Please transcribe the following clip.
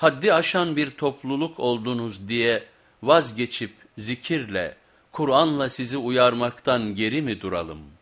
haddi aşan bir topluluk oldunuz diye vazgeçip zikirle, Kur'an'la sizi uyarmaktan geri mi duralım?''